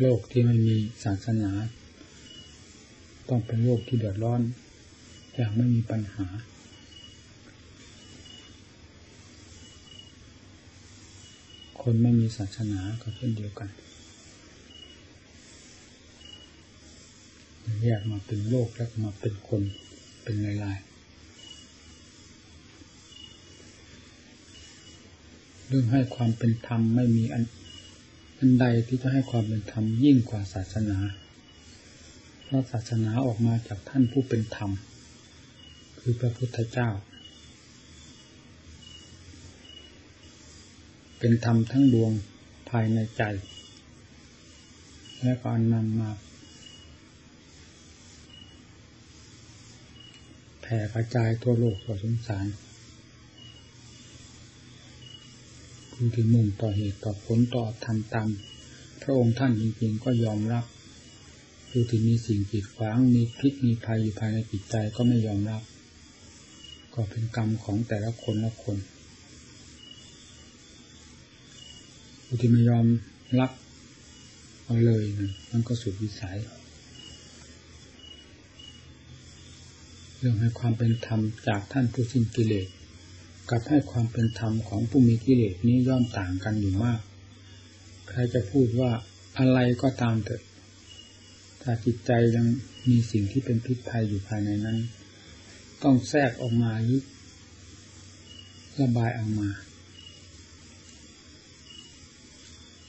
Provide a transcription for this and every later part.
โลกที่ไม่มีศาสนา ต้องเป็นโลกที่เดือดร้อน อย่างไม่มีปัญหา คนไม่มีศาสนาก็เช่นเดียวกันแยกมาเป็นโลกแล้วมาเป็นคนเป็นลายๆเรื่องให้ความเป็นธรรมไม่มีอัน อันใดที่จะให้ความเป็นธรรมยิ่งกว่าศาสนา เพราะศาสนาออกมาจากท่านผู้เป็นธรรม คือพระพุทธเจ้า เป็นธรรมทั้งดวงภายในใจ และก็นำมาแผ่กระจายทั่วโลกทั่วสงสาร ผู้ที่มุ่งต่อเหตุต่อผลต่อทำตามพระองค์ท่านจริงๆก็ยอมรับผู้ที่มีสิ่งกีดขวางมีพิษมีภัยอยู่ภายในจิตใจก็ไม่ยอมรับ ก็เป็นกรรมของแต่ละคนละคนผู้ที่ไม่ยอมรับเอาเลยนะมันก็สุดวิสัยเรื่องให้ความเป็นธรรมจากท่านผู้สิ้นกิเลส กับให้ความเป็นธรรมของผู้มีกิเลสนี้ย่อมต่างกันอยู่มาก ใครจะพูดว่าอะไรก็ตามเถิดถ้าจิตใจยังมีสิ่งที่เป็นพิษภัยอยู่ภายในนั้น ต้องแทรกออกมาหรือระบายออกมา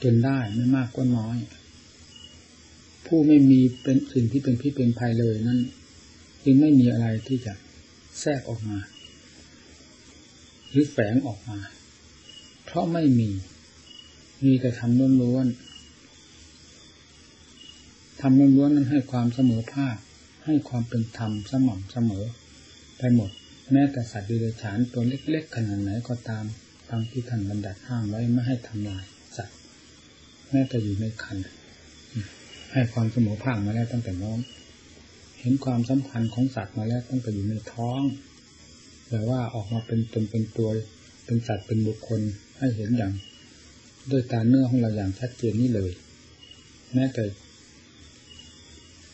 จนได้ไม่มากก็น้อย ผู้ไม่มีเป็นสิ่งที่เป็นพิษเป็นภัยเลยนั้น จึงไม่มีอะไรที่จะแทรกออกมา หรือแฝงออกมา เพราะไม่มี มีแต่ทำล้วนๆทำล้วนๆนั้นให้ความเสมอภาค ให้ความเป็นธรรมสม่ำเสมอ ไปหมด แม้แต่สัตว์ดิเรกชันตัวเล็ก ๆ ขนาดไหนก็ตามตามที่ท่านบัญญัติห้ามไว้ไม่ให้ทำลายสัตว์แม้แต่อยู่ในคันให้ความเสมอภาคมาแล้วตั้งแต่น้อง เห็นความสำคัญของสัตว์มาแล้วตั้งแต่อยู่ในท้อง แต่ว่าออกมาเป็นตนเป็นตัวเป็นสัตว์เป็นบุคคลให้เห็นอย่าง ด้วยตาเนื้อของเราอย่างชัดเจนนี่เลย แม้แต่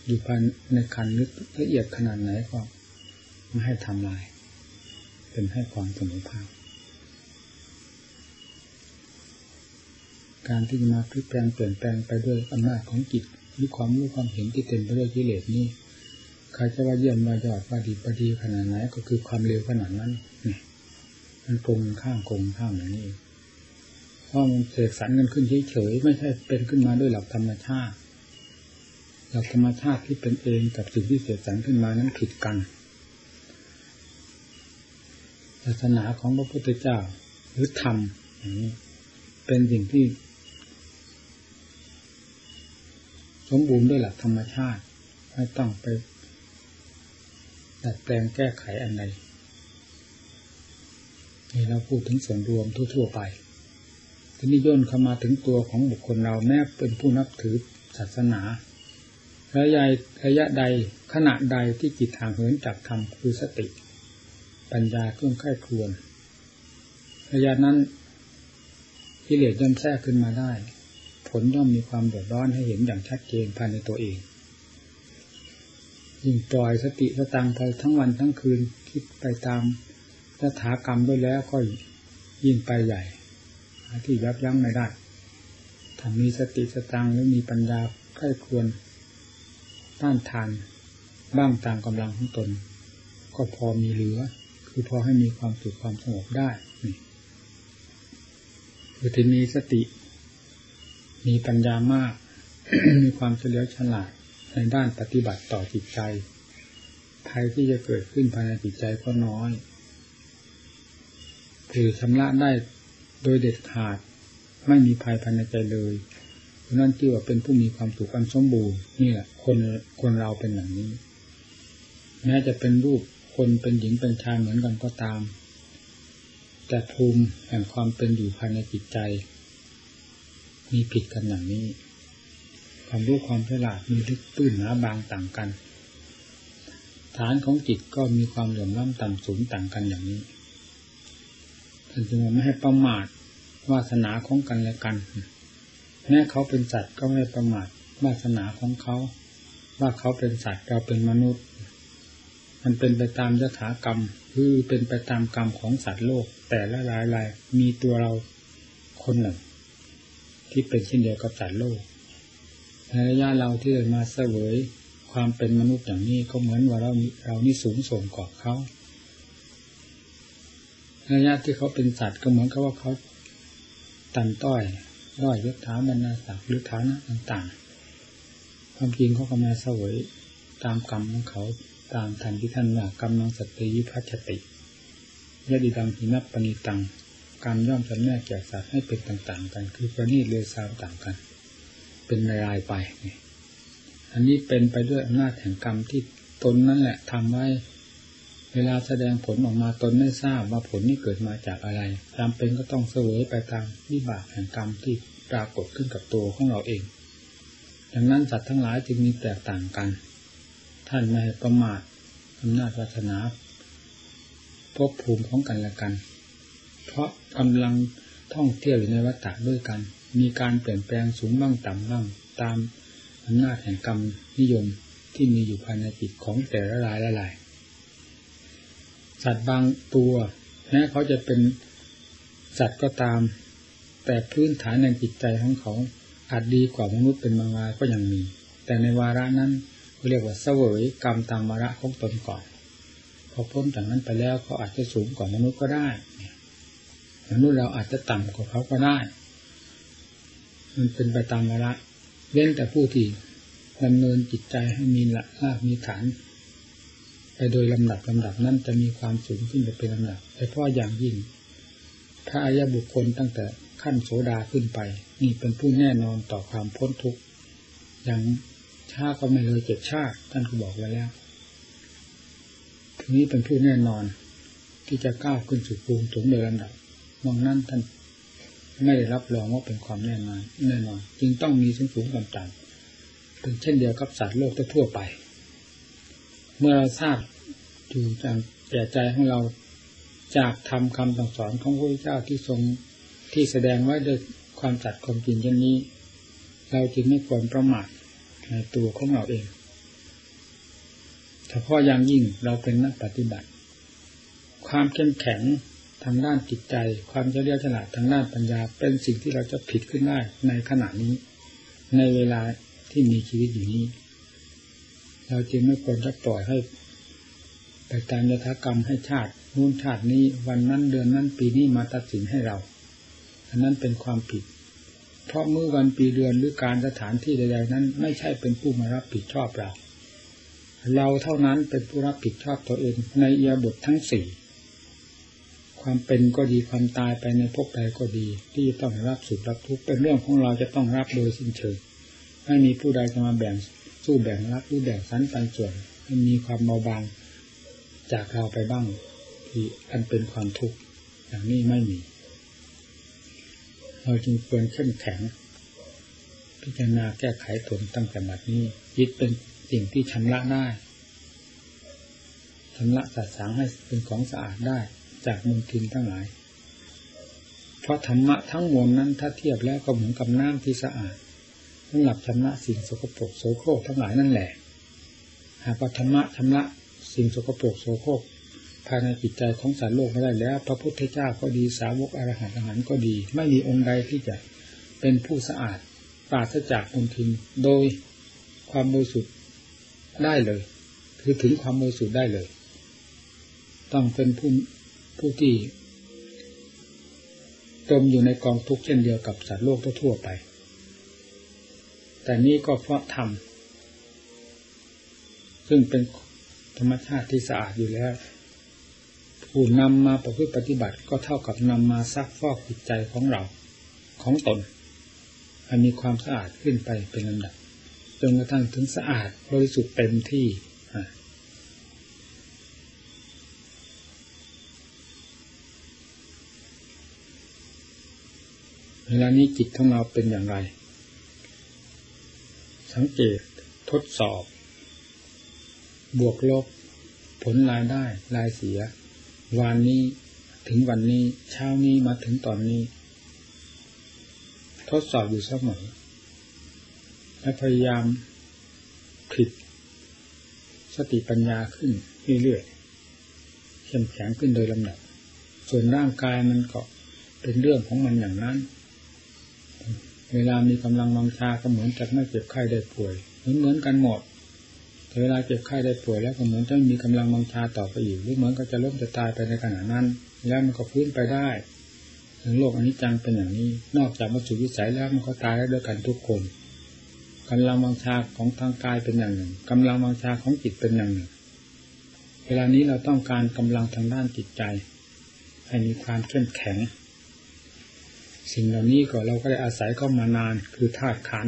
อยู่ภายในคันลึกละเอียดขนาดไหนก็ไม่ให้ทำลาย เป็นให้ความสมภาพ การที่มาพลิกแปลงเปลี่ยนแปลงไปด้วยอำนาจของจิตหรือความรู้ความเห็นที่เต็มไปด้วยกิเลสนี้ ใครจะว่าเยี่ยมว่ายอดว่าดีว่าดีขนาดไหนก็คือความเร็วขนาดนั้นมันโกงข้างโกงข้างอย่างนี้เพราะมันเสกสรรกันขึ้นเฉยๆไม่ใช่เป็นขึ้นมาด้วยหลักธรรมชาติ หลักธรรมชาติที่เป็นเองกับสิ่งที่เสกสรรขึ้นมานั้นผิดกันศาสนาของพระพุทธเจ้า หรือธรรมเป็นสิ่งที่ สมบูรณ์ด้วยหลักธรรมชาติ ไม่ต้องไป ดัดแปลงแก้ไขอะไรนี่เราพูดถึงส่วนรวมทั่ว ๆ ไป ทีนี้ย่นเข้ามาถึงตัวของบุคคลเราแม้เป็นผู้นับถือศาสนาระยะระยะใดขณะใดที่จิตห่างเหินจากธรรมคือสติ ปัญญาเครื่องไข้ควนระยะนั้นกิเลสย่อมแทรกขึ้นมาได้ ผลย่อมมีความเดือดร้อนให้เห็นอย่างชัดเจนภายในตัวเอง ยิ่งปล่อยสติสตังไปทั้งวันทั้งคืนคิดไปตามสถากรรมด้วยแล้วก็ยิ่งไปใหญ่ที่ยับยั้งไม่ได้ถ้ามีสติสตังแล้วมีปัญญาใคร่ควรต้านทานบ้างตามกำลังของตน ก็พอมีเหลือ คือพอให้มีความสุขความสงบได้นี่คือที่มีสติ มีปัญญามาก มีความเฉลียวฉลาด ในด้านปฏิบัติต่อจิตใจภัยที่จะเกิดขึ้นภายในจิตใจก็น้อยถือชำระได้โดยเด็ดขาด ไม่มีภัยภายในใจเลยนั่นที่ว่าเป็นผู้มีความสุขอันสมบูรณ์นี่แหละ คนคนเราเป็นอย่างนี้ แม้จะเป็นรูปคนเป็นหญิงเป็นชายเหมือนกันก็ตาม แต่ภูมิแห่งความเป็นอยู่ภายในจิตใจ มีผิดกันอย่างนี้ ความรู้ความฉลาดมีลึกตื้นหนาบางต่างกัน ฐานของจิตก็มีความเหลื่อมล้ำต่ำสูงต่างกันอย่างนี้ท่านจึงไม่ให้ประมาทวาสนาของกันและกันแม้เขาเป็นสัตว์ก็ไม่ประมาทวาสนาของเขา ว่าเขาเป็นสัตว์เราเป็นมนุษย์ มันเป็นไปตามยถากรรม คือเป็นไปตามกรรมของสัตว์โลก แต่ละรายรายมีตัวเราคนหนึ่ง ที่เป็นเช่นเดียวกับสัตว์โลก ในระยะเราที่เกิดมาเสวยความเป็นมนุษย์อย่างนี้ก็เหมือนว่าเราเรานี่สูงส่งกว่าเขาระยะที่เขาเป็นสัตว์ก็เหมือนกับว่าเขาตันต้อยร้อยยศฐานบรรณาศักดิ์หรือฐานะต่างๆ ความจริงเขาก็มาเสวยตามกรรมของเขาตามทันที่ท่านว่ากรรมนังสตยิพัชติยดิดังหินับปณิตังกรรมย่อมจำแนกแก่สัตว์ให้เป็นต่างๆ กัน คือประณีตเลวทรามต่างกัน เป็นรายไปอันนี้เป็นไปด้วยอำนาจแห่งกรรมที่ตนนั่นแหละทำไว้ เวลาแสดงผลออกมาตนไม่ทราบว่าผลนี้เกิดมาจากอะไรจำเป็นก็ต้องเสวยไปตามวิบากแห่งกรรมที่ปรากฏขึ้นกับตัวของเราเองดังนั้นสัตว์ทั้งหลายจึงมีแตกต่างกัน ท่านไม่ประมาทอำนาจวาสนาพบภูมิของกันและกัน เพราะกำลังท่องเที่ยวอยู่ในวัฏฏะด้วยกัน มีการเปลี่ยนแปลงสูงบ้างต่ำบ้างตามอำนาจแห่งกรรมนิยมที่มีอยู่ภายในจิตของแต่ละรายละลาย สัตว์บางตัวแม้เขาจะเป็นสัตว์ก็ตาม แต่พื้นฐานในจิตใจของเขาอาจดีกว่ามนุษย์เป็นบางรายก็ยังมี แต่ในวาระนั้นเรียกว่าเสวยกรรมตามวาระของตนก่อนพอพ้นจากนั้นไปแล้วเขาอาจจะสูงกว่ามนุษย์ก็ได้มนุษย์เราอาจจะต่ำกว่าเขาก็ได้ มันเป็นไปตามวาระเว้นแต่ผู้ที่ดำเนินจิตใจให้มีหลักรากมีฐาน ไปโดยลำดับลำดับนั้นจะมีความสูงขึ้นไปเป็นลำดับแต่เพราะอย่างยิ่งพระอายบุคคลตั้งแต่ขั้นโสดาขึ้นไป นี่เป็นผู้แน่นอนต่อความพ้นทุกข์อย่างชาก็ไม่เลยเจ็ดชาติ ท่านก็บอกไว้แล้วทีนี้เป็นผู้แน่นอนที่จะก้าวขึ้นสู่ภูมิสูงโดยลำดับมองนั้นท่าน ไม่ได้รับรองว่าเป็นความแน่นอนแน่นอน จึงต้องมีสูงสูงต่ำต่ำเป็นเช่นเดียวกับสัตว์โลกทั่วไป เมื่อเราทราบอยู่จากแก่ใจของเราจากทำคำสั่งสอนของพระพุทธเจ้าที่ทรงที่แสดงไว้ด้วยความจัดความจริงเช่นนี้ เราจึงไม่ควรประมาทในตัวของเราเองเฉพาะอย่างยิ่งเราเป็นนักปฏิบัติ ความเข้มแข็ง ทางด้านจิตใจ ความเฉลียวฉลาดทางด้านปัญญา เป็นสิ่งที่เราจะผิดขึ้นได้ในขณะนี้ ในเวลาที่มีชีวิตอยู่นี้ เราจึงไม่ควรจะปล่อยให้ไปตามยถากรรมให้ชาตินู่นชาตินี้วันนั้นเดือนนั้นปีนี้มาตัดสินให้เรา อันนั้นเป็นความผิด เพราะเมื่อวันปีเดือนหรือการสถานที่ใดๆนั้น ไม่ใช่เป็นผู้มารับผิดชอบเรา เราเท่านั้นเป็นผู้รับผิดชอบตัวเองในเอียบททั้งสี่ ความเป็นก็ดีความตายไปในภพใดก็ดี ที่ต้องรับสุขรับทุกข์เป็นเรื่องของเราจะต้องรับโดยสิ้นเชิงไม่มีผู้ใดจะมาแบ่งสู้แบ่งรับหรือแบ่งสันปันส่วนให้มีความเบาบางจากเราไปบ้างที่อันเป็นความทุกข์อย่างนี้ไม่มี เราจึงควรเข้มแข็ง พิจารณาแก้ไขตนตั้งแต่บัดนี้ยึดเป็นสิ่งที่ชำระได้ชำระสัดสางให้เป็นของสะอาดได้ จากมลทินทั้งหลาย เพราะธรรมะทั้งมวลนั้นถ้าเทียบแล้วก็เหมือนกับน้ำที่สะอาดสำหรับชำระสิ่งสกปรกโสโครกทั้งหลายนั่นแหละ หากว่าธรรมะชำระสิ่งสกปรกโสโครกภายในจิตใจของสารโลกไม่ได้แล้ว พระพุทธเจ้าก็ดีสาวกอรหันต์อรหันต์ก็ดี ไม่มีองค์ใดที่จะเป็นผู้สะอาดปราศจากมลทินโดยความบริสุทธิ์ได้เลย คือถึงความบริสุทธิ์ได้เลย ต้องเป็นผู้ ผู้ที่จมอยู่ในกองทุกข์เช่นเดียวกับสัตว์โลกทั่วไป แต่นี่ก็เพราะธรรม ซึ่งเป็นธรรมชาติที่สะอาดอยู่แล้ว ผู้นำมาประพฤติปฏิบัติก็เท่ากับนำมาซักฟอกจิตใจของเราของตนให้มีความสะอาดขึ้นไปเป็นลำดับจนกระทั่งถึงสะอาดบริสุทธิ์เต็มที่ เวลานี้จิตของเราเป็นอย่างไร สังเกตทดสอบ บวกลบ ผลรายได้รายเสีย วันนี้ถึงวันนี้เช้านี้มาถึงตอนนี้ ทดสอบอยู่เสมอและพยายามผิด สติปัญญาขึ้นเรื่อยๆเข้มแข็งขึ้นโดยลำดับส่วนร่างกายมันก็เป็นเรื่องของมันอย่างนั้น เวลามีกำลังวังชาก็เหมือนจะไม่เจ็บไข้ได้ป่วยเหมือนเหมือนกันหมดแต่เวลาเจ็บไข้ได้ป่วยแล้วก็เหมือนจะมีกำลังวังชาต่อไปอีกหรือเหมือนก็จะล้มจะตายไปในขณะนั้น แล้วมันก็ฟื้นไปได้ถึงโลกอนิจจังเป็นอย่างนี้ นอกจากมาสู่วิสัยแล้วมันก็ตายแล้วด้วยกันทุกคนกำลังวังชาของทางกายเป็นอย่างหนึ่งกำลังวังชาของจิตเป็นอย่างหนึ่ง เวลานี้เราต้องการกำลังทางด้านจิตใจ ให้มีความเข้มแข็ง สิ่งเหล่านี้ก็เราก็ได้อาศัยเข้ามานาน คือธาตุขัน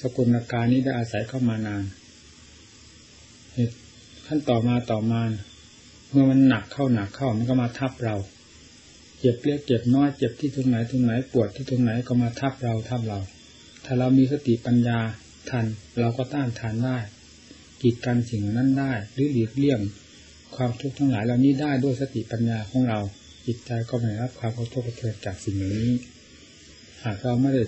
สกุลการนี้ได้อาศัยเข้ามานานขั้นต่อมาต่อมา เมื่อมันหนักเข้าหนักเข้ามันก็มาทับเรา เจ็บเล็กเจ็บน้อยเจ็บที่ตรงไหนตรงไหนปวดที่ตรงไหนก็มาทับเราทับเรา ถ้าเรามีสติปัญญาทันเราก็ต้านทานได้กีดกันสิ่งนั้นได้หรือหลีกเลี่ยงความทุกข์ทั้งหลายเหล่านี้ได้ด้วยสติปัญญาของเราจิตใจก็ไม่รับความกระทบกระเทือนจากสิ่งนี้ หากเราไม่ได้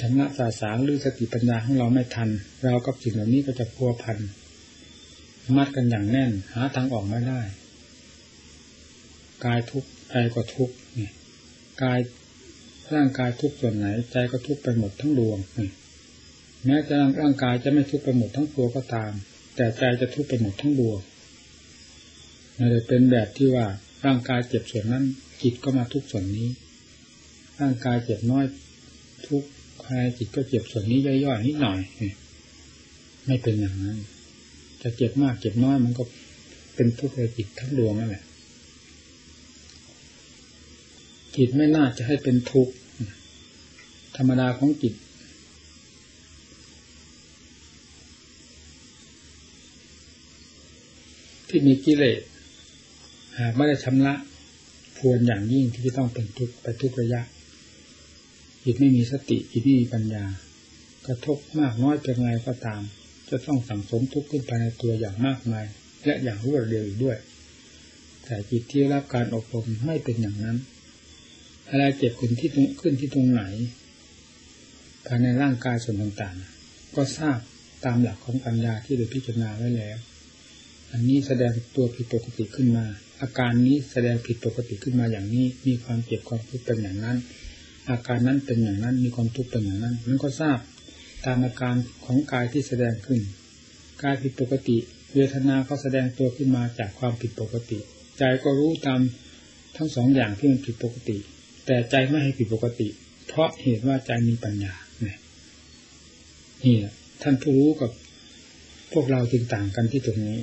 ชำระสาสางหรือสติปัญญาของเราไม่ทัน เรากับสิ่งเหล่านี้ก็จะพัวพันมัดกันอย่างแน่น หาทางออกไม่ได้ กายทุกข์ใจก็ทุกข์นี่กายร่างกายทุกส่วนไหน ใจก็ทุกไปหมดทั้งดวงนี่แม้จะร่างกายจะไม่ทุกไปหมดทั้งตัวก็ตาม แต่ใจจะทุกไปหมดทั้งดวงมันจะเป็นแบบที่ว่าร่างกายเจ็บส่วนนั้นจิตก็มาทุกส่วนนี้ ร่างกายเจ็บน้อย ทุกภายจิตก็เจ็บส่วนนี้ย่อยๆนิดหน่อยไม่เป็นอย่างนั้นจะเจ็บมากเจ็บน้อยมันก็เป็นทุกข์ในจิตทั้งดวงนั่นแหละจิตไม่น่าจะให้เป็นทุกข์ธรรมดาของจิตที่มีกิเลสหากไม่ได้ชำระพวนอย่างยิ่งที่จะต้องเป็นทุกข์ไปทุกระยะ จิตไม่มีสติจิตไม่มีปัญญา กระทบมากน้อยเป็นไงก็ตาม จะต้องสั่งสมทุกข์ขึ้นภายในตัวอย่างมากมาย และอย่างรวดเร็วด้วย แต่จิตที่รับการอบรมไม่เป็นอย่างนั้น อะไรเจ็บขึ้นที่ตรงขึ้นที่ตรงไหนภายในร่างกายส่วนต่างๆ ก็ทราบตามหลักของปัญญาที่ได้พิจารณาไว้แล้ว อันนี้แสดงตัวผิดปกติขึ้นมา อาการนี้แสดงผิดปกติขึ้นมาอย่างนี้ มีความเจ็บความทุกข์เป็นอย่างนั้น อาการนั้นเป็นอย่างนั้น มีความทุกข์เป็นอย่างนั้นมันก็ทราบตามอาการของกายที่แสดงขึ้น กายผิดปกติเวทนาก็แสดงตัวขึ้นมาจากความผิดปกติ ใจก็รู้ตามทั้งสองอย่างที่มันผิดปกติ แต่ใจไม่ให้ผิดปกติ เพราะเหตุว่าใจมีปัญญาเนี่ยนี่ท่านผู้รู้กับพวกเราจึงต่างกันที่ตรงนี้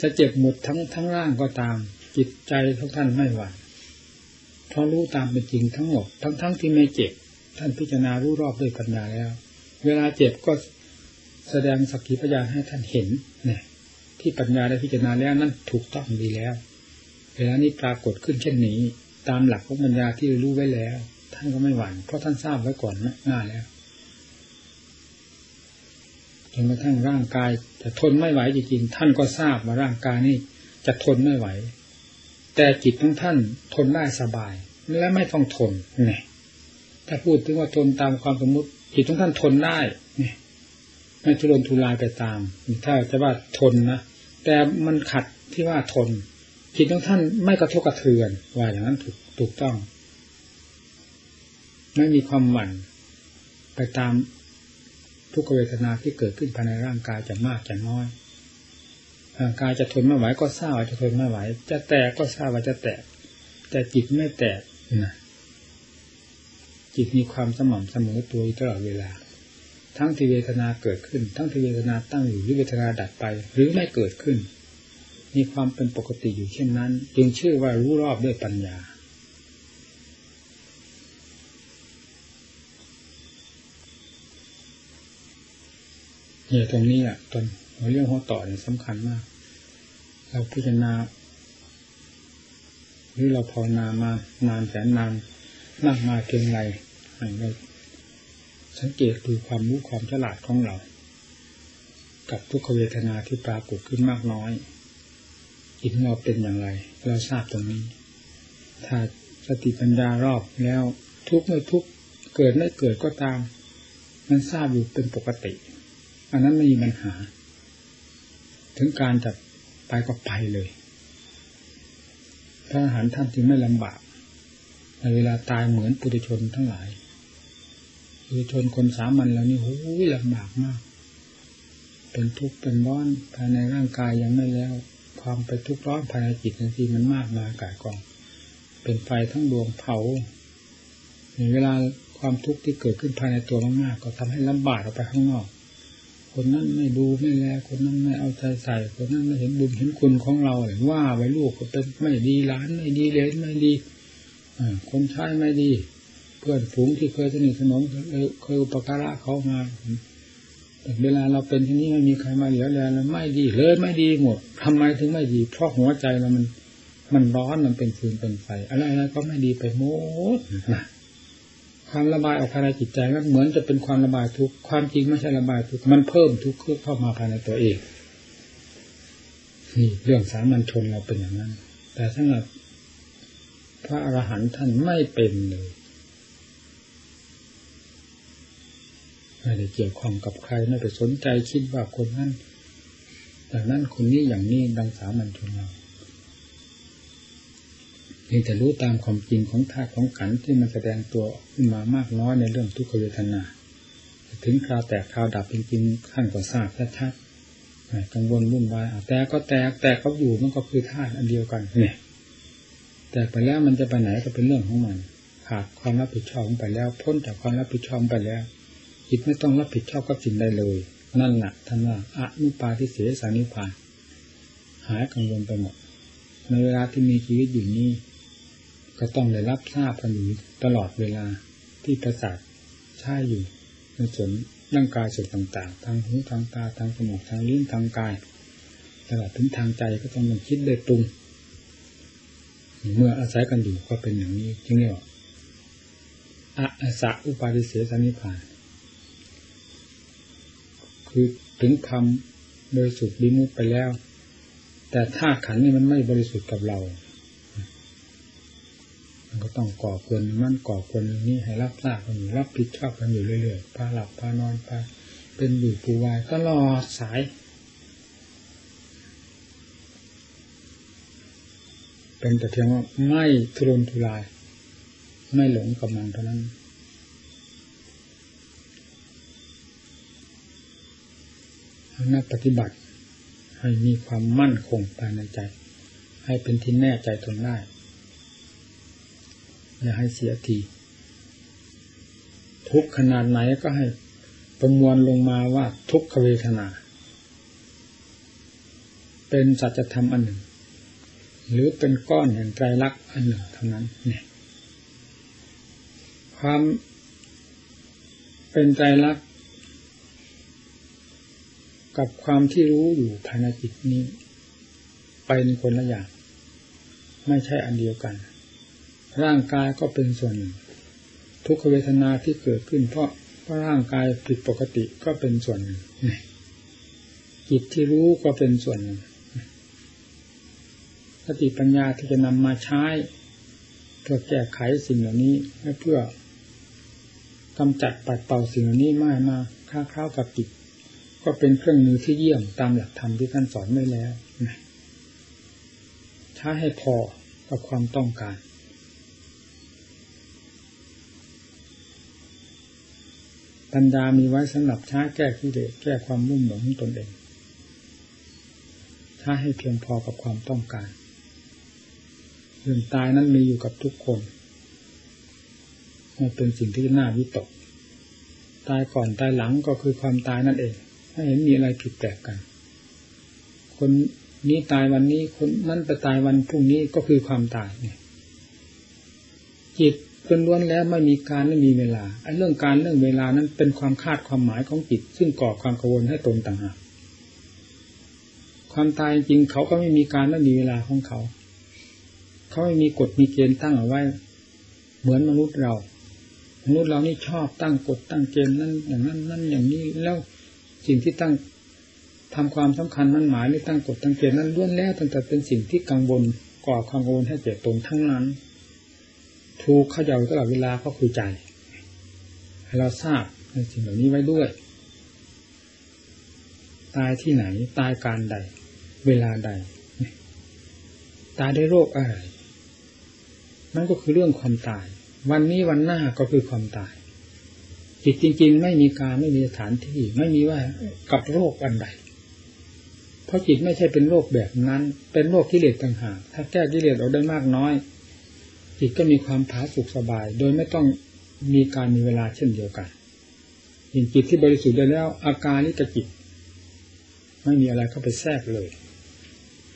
จะเจ็บหมดทั้งทั้งร่างก็ตาม จิตใจทุกท่านไม่หวั่น เพราะรู้ตามเป็นจริงทั้งหมด ทั้งทั้งที่ไม่เจ็บ ท่านพิจารณารู้รอบด้วยปัญญาแล้ว เวลาเจ็บก็แสดงสักขีพยานให้ท่านเห็นเนี่ยที่ปัญญาได้พิจารณาแล้วนั่นถูกต้องดีแล้ว เวลานี้ปรากฏขึ้นเช่นนี้ ตามหลักของปัญญาที่รู้ไว้แล้ว ท่านก็ไม่หวั่นเพราะท่านทราบไว้ก่อนหน้าแล้วจนกระทั่งร่างกายจะทนไม่ไหวจริงๆท่านก็ทราบว่าร่างกายนี่จะทนไม่ไหว แต่จิตของท่านทนได้สบาย และไม่ต้องทนเนี่ยถ้าพูดถึงว่าทนตามความสมมติ จิตของท่านทนได้เนี่ยไม่ทุรนทุรายไปตามถ้าจะว่าทนนะแต่มันขัดที่ว่าทน จิตของท่านไม่กระทบกระเทือนว่าอย่างนั้นถูกถูกต้อง ไม่มีความหวั่นไปตามทุกเวทนาที่เกิดขึ้นภายในร่างกายจะมากจะน้อย ร่างกายจะทนไม่ไหวก็ทราบว่าจะทนไม่ไหว จะแตกก็ทราบว่าจะแตก แต่จิตไม่แตกนะจิตมีความสม่ำเสมอตัวตลอดเวลา ทั้งที่เวทนาเกิดขึ้น ทั้งที่เวทนาตั้งอยู่หรือเวทนาดับไป หรือไม่เกิดขึ้น มีความเป็นปกติอยู่เช่นนั้น จึงชื่อว่ารู้รอบด้วยปัญญาเนี่ยตรงนี้อะตอนเรื่องหัวต่อเนี่ยสำคัญมาก เราพิจารณาหรือเราภาวนามานานแสนนานมากมาเพียงไรเราสังเกตดูความรู้ความฉลาดของเรา กับทุกขเวทนาที่ปรากฏขึ้นมากน้อยจิตเราเป็นอย่างไร เราทราบตรงนี้ ถ้าสติปัญญารอบแล้วทุกไม่ทุกเกิดไม่เกิดก็ตาม มันทราบอยู่เป็นปกติ อันนั้นไม่มีปัญหา ถึงการจะ ไปก็ไปเลย พระอรหันต์ท่านจึงไม่ลำบาก ในเวลาตายเหมือนปุถุชนทั้งหลายปุถุชนคนสามัญแล้วนี่โอ้ยลำบากมาก เป็นทุกข์เป็นร้อนภายในร่างกายยังไม่แล้ว ความไปทุกข์ร้อนภายในจิตนั่นสิมันมากมายกายกอง เป็นไฟทั้งดวงเผาในเวลาความทุกข์ที่เกิดขึ้นภายในตัวมากๆก็ทำให้ลำบากออกไปข้างนอก คนนั้นไม่ดูไม่แลคนนั้นไม่เอาใจใส่ คนนั้นไม่เห็นบุญเห็นคุณของเราเลยว่าไว้ลูกก็เป็นไม่ดีร้านไม่ดีเลนไม่ดีคนใช้ไม่ดี เพื่อนฝูงที่เคยสนิทสนมเคยอุปการะเขามาแต่เวลาเราเป็นที่นี้ไม่มีใครมาเหลียวแลแล้วไม่ดีเลยไม่ดีหมดทำไมถึงไม่ดี เพราะหัวใจเรามัน มันร้อนมันเป็นฟืนเป็นไฟอะไรอะไรก็ไม่ดีไปหมดนะ ความระบายออกภายในจิตใจมันเหมือนจะเป็นความระบายทุกความจริงไม่ใช่ระบายทุกมันเพิ่มทุกข์เข้ามาภายในตัวเองนี่เรื่องสามัญชนเราเป็นอย่างนั้น แต่สำหรับพระอรหันต์ท่านไม่เป็นเลยไม่ได้เกี่ยวข้องกับใครไม่ไปสนใจคิดว่าคนนั้นอย่างนั้นคนนี้อย่างนี้ดังสามัญชนเรา พียงแต่รู้ตามความจริงของธาตุของขันที่มันแสดงตัวขึ้นมามากน้อยในเรื่องทุกขเวทนา ถึงคราวแตกคราวดับจริงๆขั้นก็ทราบชัดๆกังวลวุ่นวายแต่ก็แตกแต่เขาอยู่มันก็คือธาตุอันเดียวกันเนี่ยแตกไปแล้วมันจะไปไหนก็เป็นเรื่องของมันขาดความรับผิดชอบไปแล้ว พ้นจากความรับผิดชอบไปแล้วจิตไม่ต้องรับผิดชอบกับสิ่งใดเลย นั่นแหละท่านว่าอะนุปาทิเสสานิพานหายกังวลไปหมดในเวลาที่มีชีวิตอยู่นี้ ก็ต้องได้รับทราบกันอยู่ตลอดเวลาที่ประสาทใช่อยู่ในส่วนร่างกายส่วนต่างๆ ทางหูทางตาทางจมูกทางลิ้นทางกายตลอดถึงทางใจก็ต้องมันคิดได้ตรงเมื่ออาศัยกันอยู่ก็เป็นอย่างนี้จึงเรียกว่าอะสะอุปาทิเสสนิพาน คือถึงคำโดยสุดลิมุตไปแล้ว แต่ถ้าขันนี่มันไม่บริสุทธิ์กับเรา ก็ต้องก่อควรนั่นก่อควรนี้ให้รับทราบกันอยู่รับผิดชอบกันอยู่เรื่อยๆพาหลับพานอนพาเป็นอยู่ปูวายก็รอสาย เป็นแต่เพียงว่าไม่ทุรนทุราย ไม่หลงกำลังเท่านั้นนักปฏิบัติให้มีความมั่นคงภายในใจ ให้เป็นที่แน่ใจทนได้ อย่าให้เสียทีทุกขนาดไหนก็ให้ประมวลลงมาว่าทุกขเวทนา เป็นสัจธรรมอันหนึ่ง หรือเป็นก้อนแห่งไตรลักษณ์อันหนึ่งเท่านั้นเนี่ยความเป็นไตรลักษณ์กับความที่รู้อยู่ภายในจิตนี้ไปในคนละอย่าง ไม่ใช่อันเดียวกัน ร่างกายก็เป็นส่วนหนึ่ง ทุกขเวทนาที่เกิดขึ้น เพราะเพราะร่างกายผิดปกติก็เป็นส่วนหนึ่งจิตที่รู้ก็เป็นส่วนหนึ่งสติปัญญาที่จะนำมาใช้เพื่อแก้ไขสิ่งเหล่านี้และเพื่อกำจัดปัดเป่าสิ่งเหล่านี้ไม่มาค้าข้าวกับจิตก็เป็นเครื่องมือที่เยี่ยมตามหลักธรรมที่ท่านสอนไว้แล้วใช้ให้พอกับความต้องการ ปัญญามีไว้สำหรับช้าแก้ีิเลสแก้ความรุ่มหลงของตนเองช้าให้เพียงพอกับความต้องการเรื่องตายนั้นมีอยู่กับทุกคนมันเป็นสิ่งที่น่าวิตก ตายก่อนตายหลังก็คือความตายนั่นเองไม่เห็นมีอะไรผิดแปลกกัน คนนี้ตายวันนี้คนนั้นไปตายวันพรุ่งนี้ก็คือความตายเนี่ยจิต เป็นล้วนแล้วไม่มีการไม่มีเวลาไอ้เรื่องการเรื่องเวลานั้นเป็นความคาดความหมายของจิต ซึ่งก่อความกังวลให้ตนต่างหากความตายจริงเขาก็ไม่มีการไม่มีเวลาของเขา เขาไม่มีกฎมีเกณฑ์ตั้งเอาไว้ เหมือนมนุษย์เรา มนุษย์เรานี่ชอบตั้งกฎตั้งเกณฑ์นั้นอย่างนั้นนั่นอย่างนี้แล้วสิ่งที่ตั้งทำความสำคัญมั่นหมายนี่ตั้งกฎตั้งเกณฑ์นั้นล้วนแล้วตั้งแต่เป็นสิ่งที่กังวลก่อความกังวลให้เกิดตนทั้งนั้น ถูกเขาเยาตลอดเวลาก็คือใจให้เราทราบในสิ่งเหล่านี้ไว้ด้วย ตายที่ไหน ตายการใด เวลาใด ตายได้โรคอะไรนั่นก็คือเรื่องความตาย วันนี้วันหน้าก็คือความตายจิตจริง ๆ ไม่มีการไม่มีสถานที่ไม่มีว่ากับโรคอันใด เพราะจิตไม่ใช่เป็นโรคแบบนั้น เป็นโรคกิเลสต่างหากถ้าแก้กิเลสออกได้มากน้อย จิตก็มีความผาสุกสบาย โดยไม่ต้องมีการมีเวลาเช่นเดียวกันยิงจิตที่บริสุทธิ์ได้แล้ว อาการนี้กระจิต ไม่มีอะไรเข้าไปแทรกเลย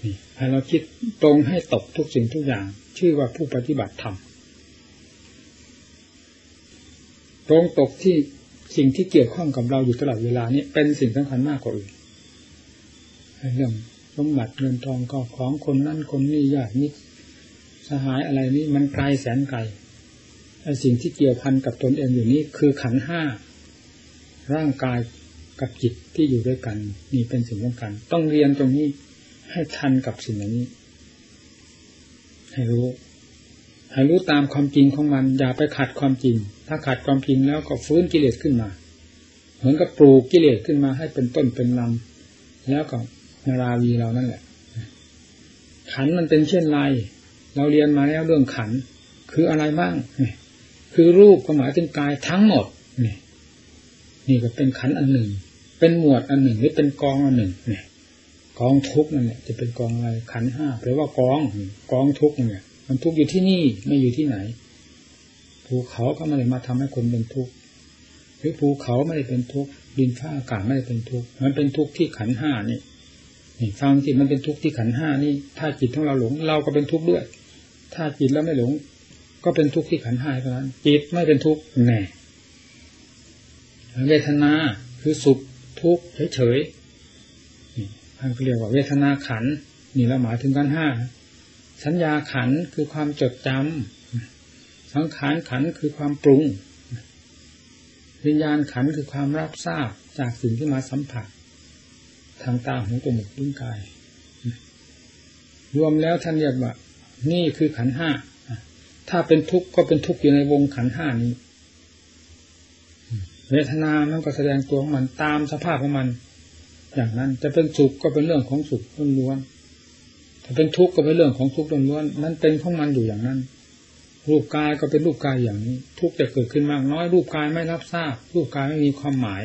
นี่ให้เราคิดตรงให้ตกทุกสิ่งทุกอย่าง ชื่อว่าผู้ปฏิบัติธรรมตรงตกที่สิ่งที่เกี่ยวข้องกับเราอยู่ตลอดเวลานี้เป็นสิ่งสำคัญมากกว่าอื่นเรื่องสมบัติเงินทองก็ของคนนั่นคนนี้ญาติมิตร สหายอะไรนี้มันไกลแสนไกลสิ่งที่เกี่ยวพันกับตนเองอยู่นี้คือขันห้าร่างกายกับจิตที่อยู่ด้วยกันนี่เป็นสิ่งสำคัญต้องเรียนตรงนี้ให้ทันกับสิ่งนี้ ให้รู้ให้รู้ตามความจริงของมัน อย่าไปขัดความจริง ถ้าขัดความจริงแล้วก็ฟื้นกิเลสขึ้นมา เหมือนกับปลูกกิเลสขึ้นมาให้เป็นต้นเป็นลำแล้วก็นาราวีเรานั่นแหละขันมันเป็นเช่นไร เราเรียนมาแล้วเรื่องขัน คืออะไรบ้าง คือรูปก็หมายถึงกายทั้งหมด นี่ นี่ก็เป็นขันอันหนึ่ง เป็นหมวดอันหนึ่งหรือเป็นกองอันหนึ่งเนี่ยกองทุกนั่นแหละจะเป็นกองอะไรขันห้าแปลว่ากองกองทุกเนี่ย มันทุกอยู่ที่นี่ไม่อยู่ที่ไหนภูเขาก็ไม่ได้มาทำให้คนเป็นทุกข์หรือภูเขาไม่ได้เป็นทุกข์ดินฟ้าอากาศไม่ได้เป็นทุกข์มันเป็นทุกข์ที่ขันห้านี่นี่ฟังที่มันเป็นทุกข์ที่ขันห้านี่ ถ้าจิตของเราหลง เราก็เป็นทุกข์ด้วย ถ้าจิตแล้วไม่หลง ก็เป็นทุกข์ที่ขันห้าเท่านั้น จิตไม่เป็นทุกข์แน่เวทนาคือสุขทุกข์เฉยๆท่านเรียกว่าเวทนาขันนี่เราหมายถึงกันห้าสัญญาขันคือความจดจำสังขารขันคือความปรุง วิญญาณขันคือความรับทราบจากสิ่งที่มาสัมผัส ทางตาหูจมูกลิ้นกาย รวมแล้วท่านเรียกว่า นี่คือขันห้าถ้าเป็นทุกข์ก็เป็นทุกข์อยู่ในวงขันห้านี้ เวทนามันก็แสดงตัวของมันตามสภาพของมัน อย่างนั้น จะเป็นสุขก็เป็นเรื่องของสุขล้วนๆถ้าเป็นทุกข์ก็เป็นเรื่องของทุกข์ล้วนๆมันเป็นของมันอยู่อย่างนั้น รูปกายก็เป็นรูปกายอย่างนี้ ทุกข์จะเกิดขึ้นมากน้อย รูปกายไม่รับทราบ รูปกายไม่มีความหมาย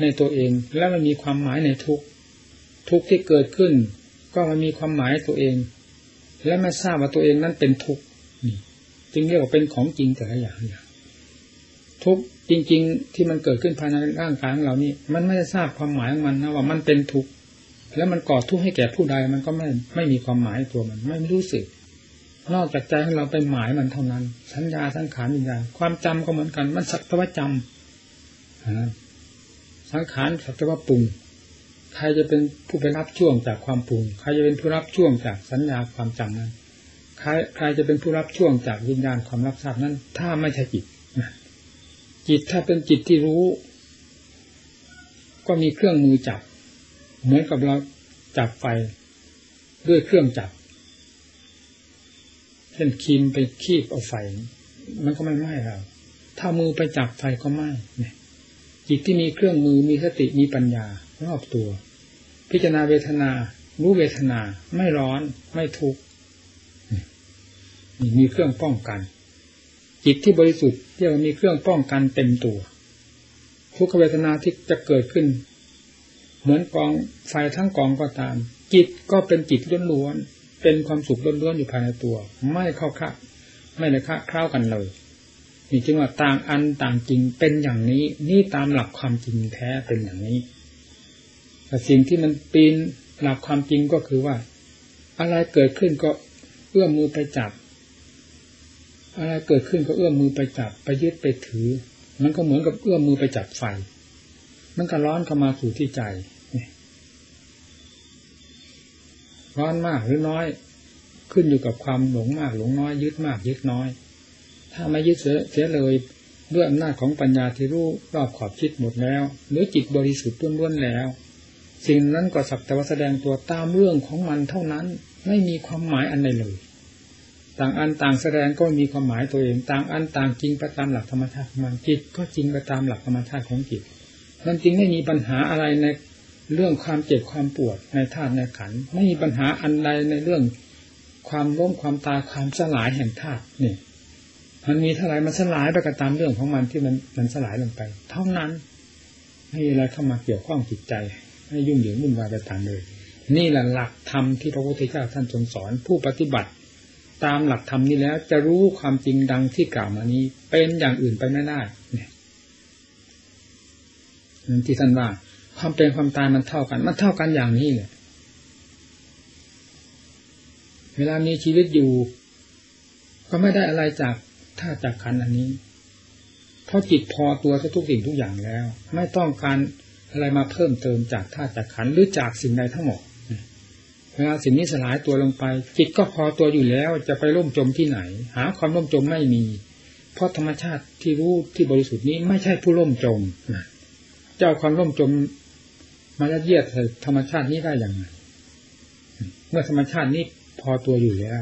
ในตัวเอง และไม่มีความหมายในทุกข์ทุกข์ที่เกิดขึ้น ก็มันมีความหมายตัวเอง และไม่ทราบว่าตัวเองนั้นเป็นทุกข์จึงเรียกว่าเป็นของจริงแต่ละอย่างอย่างทุกข์จริง ๆ ที่มันเกิดขึ้นภายในร่างกายของเรานี่ มันไม่ได้ทราบความหมายของมันนะว่ามันเป็นทุกข์แล้วมันก่อทุกข์ให้แก่ผู้ใดมันก็ไม่ไม่มีความหมายตัวมัน ไม่รู้สึก นอกจากใจของเราไปหมายมันเท่านั้น สัญญาสังขารวิญญาณความจำก็เหมือนกัน มันสักต่ว่าจำสังขารสักต่ว่าปรุง ใครจะเป็นผู้ไปรับช่วงจากความปรุง ใครจะเป็นผู้รับช่วงจากสัญญาความจำนั้น ใครใครจะเป็นผู้รับช่วงจากวิญญาณความรับทราบนั้น ถ้าไม่ใช่จิตจิตถ้าเป็นจิตที่รู้ ก็มีเครื่องมือจับ เหมือนกับเราจับไฟด้วยเครื่องจับเช่นคีมไปคีบเอาไฟ มันก็ไม่ไหม้เราถ้ามือไปจับไฟก็ไหม้จิตที่มีเครื่องมือมีสติมีปัญญารอบตัว พิจารณาเวทนา รู้เวทนา ไม่ร้อนไม่ทุกข์มีเครื่องป้องกัน จิตที่บริสุทธิ์เรียกว่ามีเครื่องป้องกันเต็มตัวทุกขเวทนาที่จะเกิดขึ้น เหมือนกองไฟทั้งกองก็ตาม จิตก็เป็นจิตล้วนๆเป็นความสุขล้วนๆอยู่ภายในตัว ไม่เข้าค่าไม่เลยค่าคล้ากันเลยนี่จึงว่าต่างอันต่างจริงเป็นอย่างนี้ นี่ตามหลักความจริงแท้เป็นอย่างนี้ แต่สิ่งที่มันปีนหลักความจริงก็คือว่า อะไรเกิดขึ้นก็เอื้อมมือไปจับ อะไรเกิดขึ้นก็เอื้อมมือไปจับ ไปยึดไปถือ มันก็เหมือนกับเอื้อมมือไปจับไฟ มันก็ร้อนเข้ามาสู่ที่ใจร้อนมากหรือน้อย ขึ้นอยู่กับความหลงมากหลงน้อย ยึดมากยึดน้อย ถ้าไม่ยึดเสียเลยด้วยอำนาจของปัญญาที่รู้รอบขอบคิดหมดแล้ว หรือจิตบริสุทธิ์ล้วนๆแล้ว สิ่งนั้นก็สักแต่ว่าแสดงตัวตามเรื่องของมันเท่านั้น ไม่มีความหมายอันใดเลย ต่างอันต่างแสดงก็มีความหมายตัวเอง ต่างอันต่างจริงไปตามหลักธรรมชาติของมันจิตก็จริงไปตามหลักธรรมชาติของจิตนั่นจริงไม่มีปัญหาอะไรในเรื่องความเจ็บความปวดในธาตุในขันไม่มีปัญหาอันใดในเรื่องความล้มความตายความสลายแห่งธาตุนี่มันมีเท่าไรมันสลายไปกับตามเรื่องของมันที่มันมันสลายลงไป เท่านั้นไม่มีอะไรเข้ามาเกี่ยวข้องจิตใจ ให้ยุ่งเหยิงวุ่นวายไปตามเลย นี่แหละหลักธรรมที่พระพุทธเจ้าท่านทรงสอนผู้ปฏิบัติ ตามหลักธรรมนี้แล้วจะรู้ความจริงดังที่กล่าวมานี้ เป็นอย่างอื่นไปไม่ได้เนี่ยที่ท่านว่าความเป็นความตายมันเท่ากัน มันเท่ากันอย่างนี้เลยเวลามีชีวิตอยู่ ก็ไม่ได้อะไรจากท่าจากขันอันนี้ เพราะจิตพอตัวทุกสิ่งทุกอย่างแล้ว ไม่ต้องการ อะไรมาเพิ่มเติมจากท่าจากขันหรือจากสิ่งใดทั้งหมดเวลาสิ่งนี้สลายตัวลงไป จิตก็พอตัวอยู่แล้วจะไปร่มจมที่ไหน หาความร่มจมไม่มี เพราะธรรมชาติที่รู้ที่บริสุทธิ์นี้ไม่ใช่ผู้ร่มจมเจ้าความร่มจมมายัดเยียดธรรมชาตินี้ได้อย่างไรเมื่อธรรมชาตินี้พอตัวอยู่แล้ว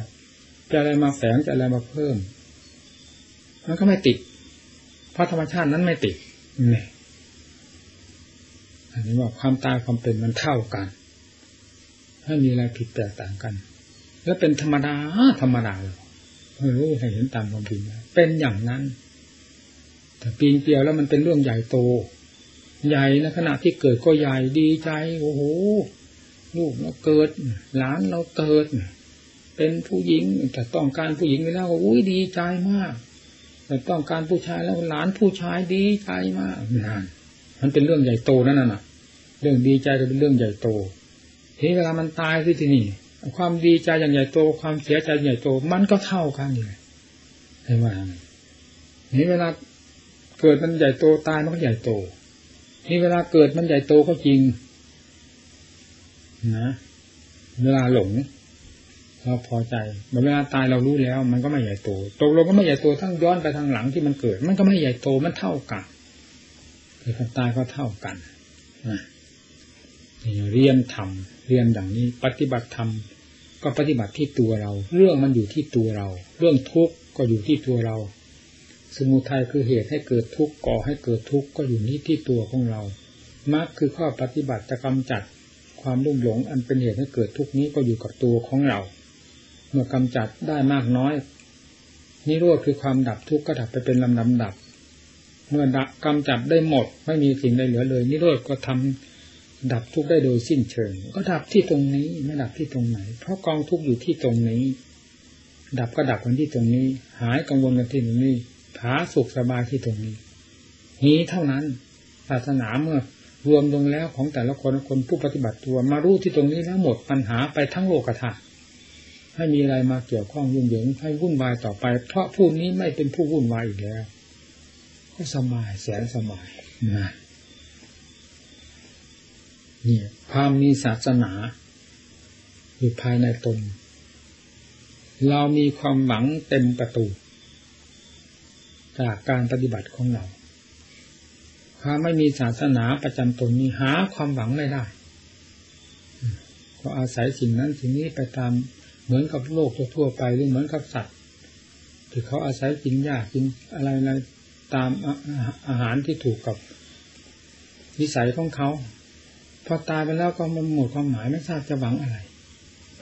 จะอะไรมาแฝงจะอะไรมาเพิ่มมันก็ไม่ติดเพราะธรรมชาตินั้นไม่ติดนี่ อันนี้ว่าความตายความเป็นมันเท่ากันไม่มีอะไรผิดแตกต่างกัน แล้วเป็นธรรมดาธรรมดาเลยไม่รู้ให้เห็นตามความจริงเป็นอย่างนั้น แต่ปีนเกลียวแล้วมันเป็นเรื่องใหญ่โต ใหญ่ในขณะที่เกิดก็ใหญ่ดีใจ โอ้โหลูกเราเกิด หลานเราเกิด เป็นผู้หญิงแต่ต้องการผู้หญิงแล้วอุ้ยดีใจมาก แต่ต้องการผู้ชายแล้วหลานผู้ชายดีใจมากนั่น มันเป็นเรื่องใหญ่โตนั่นน่ะเรื่องดีใจก็เป็นเรื่องใหญ่โตทีเวลามันตายที่ที่นี่ ความดีใจอย่างใหญ่โต ความเสียใจใหญ่โต มันก็เท่ากันเลยเห็นไหมนี่เวลาเกิดมันใหญ่โตตายมันก็ใหญ่โต นี่เวลาเกิดมันใหญ่โตก็จริงนะเวลาหลงเราพอใจเวลาตายเรารู้แล้ว มันก็ไม่ใหญ่โตตกลงก็ไม่ใหญ่โตทั้งย้อนไปทางหลังที่มันเกิด มันก็ไม่ใหญ่โตมันเท่ากัน เกิดกับตายก็เท่ากันนี่เรียนธรรมเรียนอย่างนี้ ปฏิบัติธรรมก็ปฏิบัติที่ตัวเรา เรื่องมันอยู่ที่ตัวเรา เรื่องทุกข์ก็อยู่ที่ตัวเรา สมุทัยคือเหตุให้เกิดทุกข์ก่อให้เกิดทุกข์ก็อยู่นี้ที่ตัวของเรามรรคคือข้อปฏิบัติจะกำจัดความรุ่มหลง อันเป็นเหตุให้เกิดทุกข์นี้ก็อยู่กับตัวของเรา เมื่อกำจัดได้มากน้อยนิโรธคือความดับทุกข์ก็ดับไปเป็นลำดับดับ เมื่อดับกำจัดได้หมด ไม่มีสิ่งใดเหลือเลย นิโรธก็ทำดับทุกข์ได้โดยสิ้นเชิง ก็ดับที่ตรงนี้ไม่ดับที่ตรงไหน เพราะกองทุกข์อยู่ที่ตรงนี้ ดับก็ดับกันที่ตรงนี้ หายกังวลกันที่ตรงนี้ผาสุขสบายที่ตรงนี้ นี้เท่านั้นศาสนาเมื่อรวมลงแล้วของแต่ละคนคนผู้ปฏิบัติตัวมารู้ที่ตรงนี้แล้วหมดปัญหาไปทั้งโลกธาตุให้มีอะไรมาเกี่ยวข้องยุ่งเหยิงให้วุ่นวายต่อไป เพราะผู้นี้ไม่เป็นผู้วุ่นวายอีกแล้ว สบายแสนสบายนะนี่ความมีศาสนา อยู่ภายในตน เรามีความหวังเต็มประตู จากการปฏิบัติของเรา ความไม่มีศาสนาประจำตนนี้หาความหวังไม่ได้ ก็อาศัยสิ่งนั้นสิ่งนี้ไปตามเหมือนกับโลกทั่วไปหรือเหมือนกับสัตว์ที่เขาอาศัยกินหญ้ากินอะไรอะไร ตามอาหารที่ถูกกับนิสัยของเขา พอตายไปแล้วก็มันหมดความหมายไม่ทราบจะหวังอะไร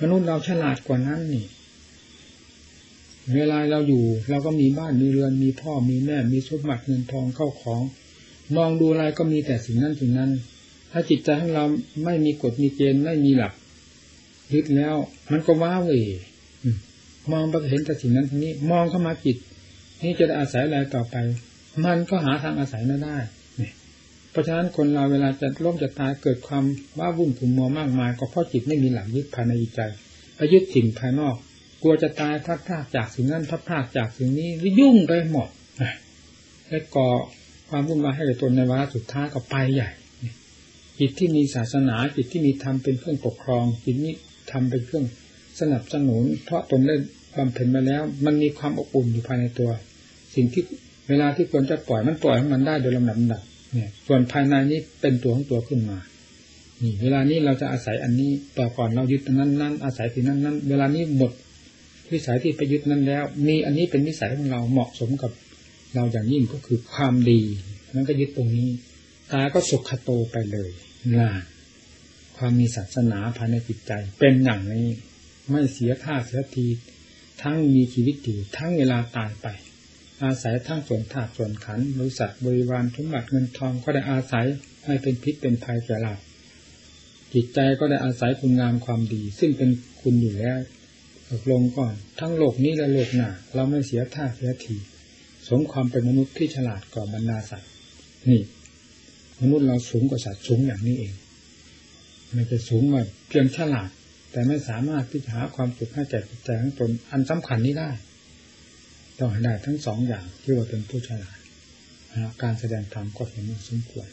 มนุษย์เราฉลาดกว่านั้นนี่ เวลาเราอยู่เราก็มีบ้านมีเรือนมีพ่อมีแม่มีสมบัติเงินทองเข้าของ มองดูอะไรก็มีแต่สิ่งนั้นสิ่งนั้น ถ้าจิตใจของเราไม่มีกฎมีเกณฑ์ไม่มีหลักยึดแล้ว มันก็ว้าเวมองไปเห็นแต่สิ่งนั้นทีนี้ มองเข้ามาจิตนี่จะอาศัยอะไรต่อไป มันก็หาทางอาศัยไม่ได้เพราะฉะนั้นคนเราเวลาจะล้มจะตายเกิดความว้าวุ่นขุ่นมัวมากมาย ก็เพราะจิตไม่มีหลักยึดภายในใจไปยึดสิ่งภายนอก กลัวจะตายพัดพลาดจากสิ่งนั้นพัดพลาดจากสิ่งนี้ยุ่งไปหมดและก่อความวุ่นวายให้กับตนในวาระสุดท้ายก็ไปใหญ่จิตที่มีศาสนาจิตที่มีธรรมเป็นเครื่องปกครองจิตนี้ทำเป็นเครื่องสนับสนุน เพราะตนได้บำเพ็ญมาแล้ว มันมีความอบอุ่นอยู่ภายในตัว สิ่งที่ วลาที่ควรจะปล่อยมันปล่อยของมันได้โดยลำดับดับเนี่ย ส่วนภายในนี้เป็นตัวของตัวขึ้นมา นี่ เวลานี้เราจะอาศัยอันนี้ต่อก่อนเรายึดนั้นนั้นอาศัยสิ่นั้นนั้นเวลานี้หมดวิสัยที่ไปยึดนั้นแล้ว มีอันนี้เป็นวิสัยของเราเหมาะสมกับเราอย่างยิ่งก็คือความดีนั้นก็ยึดตรงนี้ตาก็สุขโตไปเลยน่าความมีศาสนาภายในจิตใจ เป็นอย่างนี้ ไม่เสียท่าเสียที ทั้งมีชีวิตอยู่ทั้งเวลาตายไป อาศัยทั้งส่วนธาตุส่วนขันบริษัทบริวารสมบัติเงินทองก็ได้อาศัยไม่เป็นพิษเป็นภัยแก่เราจิตใจก็ได้อาศัยคุณงามความดี ซึ่งเป็นคุณอยู่แล้วตกลงก่อน ทั้งโลกนี้และโลกหน้าเราไม่เสียท่าเสียทีสมความเป็นมนุษย์ที่ฉลาดกว่าบรรดาสัตว์นี่ มนุษย์เราสูงกว่าสัตว์สูงอย่างนี้เองไม่จะสูงมาเพียงฉลาด แต่ไม่สามารถที่จะหาความสุขให้แก่จิตใจของตนอันสำคัญนี้ได้ ต้องให้ได้ทั้งสองอย่างที่ว่าเป็นผู้ฉลาดการแสดงธรรมก็เห็นสมควร